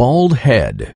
bald head.